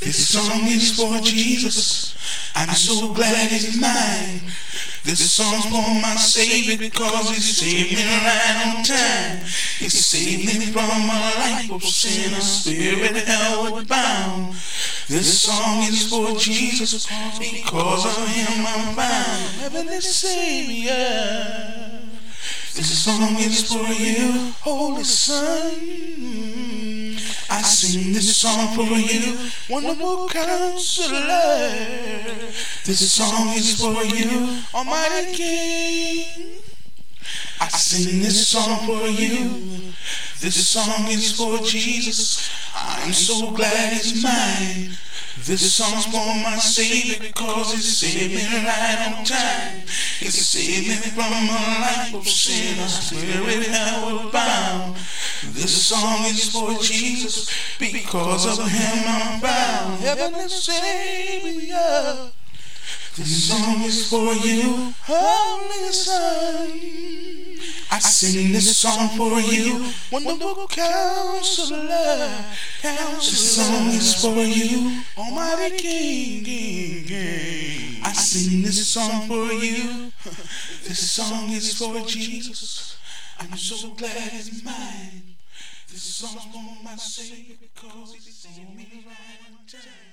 This song is for Jesus. I'm so glad it's mine. This song's for my Savior because He saved me right on time. He saved me from a life of sin, a spirit held bound. This song is for Jesus because of Him I'm found. Heavenly Savior. This song is for you, Holy Son. I sing this song for you, wonderful counselor. This song is for you, Almighty King. I sing this song for you. This song is for Jesus. I'm so glad it's mine. This song's for my Savior because He saved me right on time. He saved me from a life of sin, a spirit held bound. This song is for Jesus because of Him I'm bound. Heavenly Savior. This song is for you, Holy Son. I sing this song for you, wonderful counselor. This song is for you, Almighty King, King, King. I sing this song for you. This song is for Jesus. I'm so glad it's mine. This song's for my Savior because He saved me right on time.